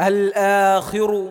الآخر